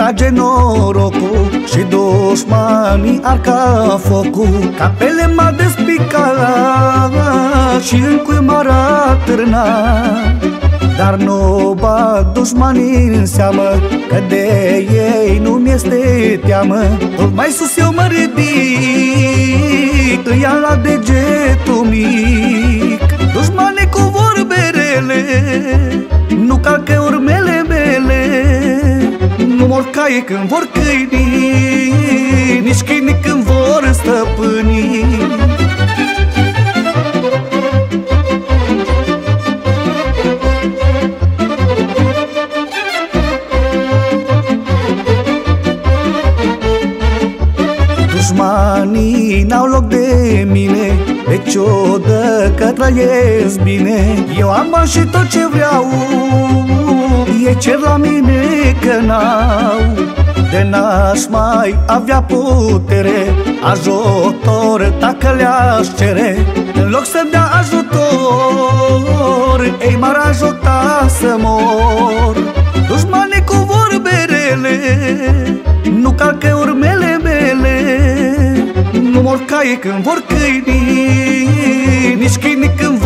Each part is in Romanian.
trage norocul Și dușmanii arca focul. Capele m-a despicat Și în cui m-a dar nu bat dușmanii în seamă Că de ei nu-mi este teamă. Tot mai sus eu mă ridic Îi la degetul mic. Dușmane cu vorberele Nu calcă urmele mele Nu mor caie când vor câini Nici câini când vor stăpâni. Dușmanii n-au loc de mine Deci o dă că trăiesc bine. Eu am bani și tot ce vreau Ei cer la mine că n-au De n-aș mai avea putere. Ajutor dacă le-aș cere În loc să-mi dea ajutor Ei m-ar ajuta să mor. Dușmanii cu vorberele Nu calcă urmele nu mor caie când vor câini Nici câini când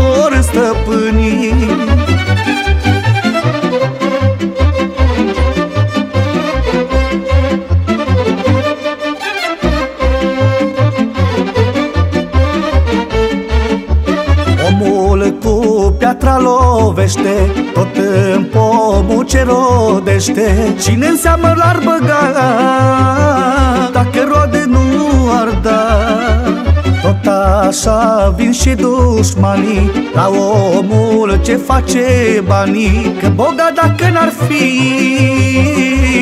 piatra lovește Tot în pomul ce rodește. Cine înseamnă l-ar băga Dacă roade nu ar da Tot așa vin și dușmanii La omul ce face banii. Că boga dacă n-ar fi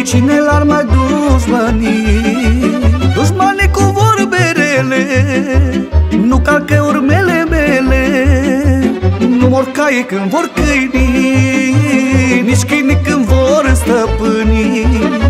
Cine l-ar mai dușmanii Dușmanii cu vorberele Nu calcă urmele mele Nu mor caie când vor câini Nici câini când vor stăpâni